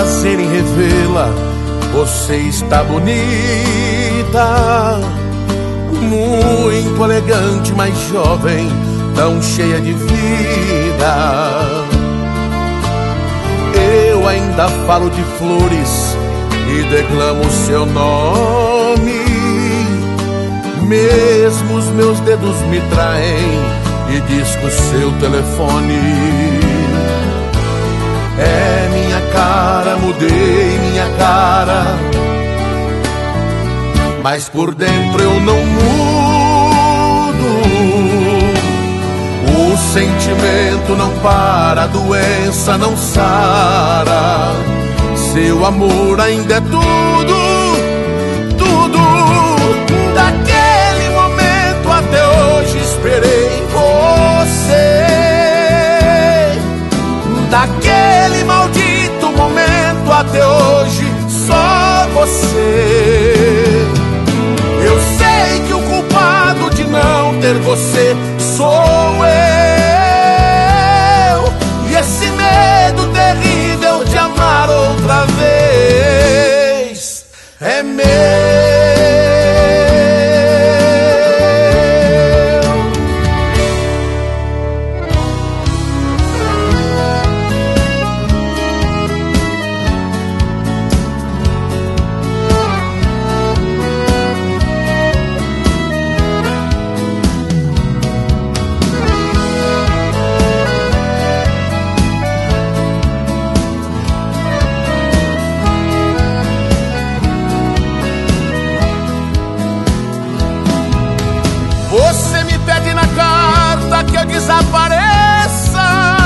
prazer em revê-la. Você está bonita, muito elegante, mas jovem, tão cheia de vida. Eu ainda falo de flores e declamo seu nome. Mesmo os meus dedos me traem e disco seu telefone. Mas por dentro eu não mudo. O sentimento não para, a doença não sara. Seu amor ainda é tudo, tudo. Daquele momento até hoje esperei você. Daquele maldito momento até hoje, só você. Vez é eu desapareça,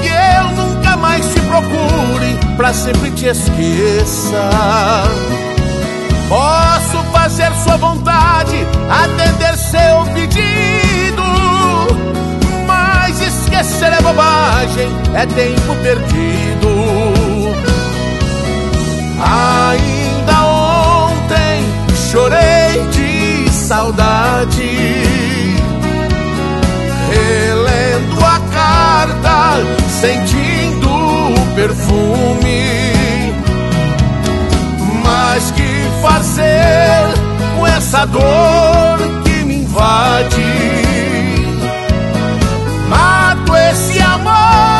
que eu nunca mais te procure, pra sempre te esqueça. Posso fazer sua vontade, atender seu pedido, mas esquecer é bobagem, é tempo perdido. Ainda Mas que fazer com essa dor que me invade? Mato esse amor.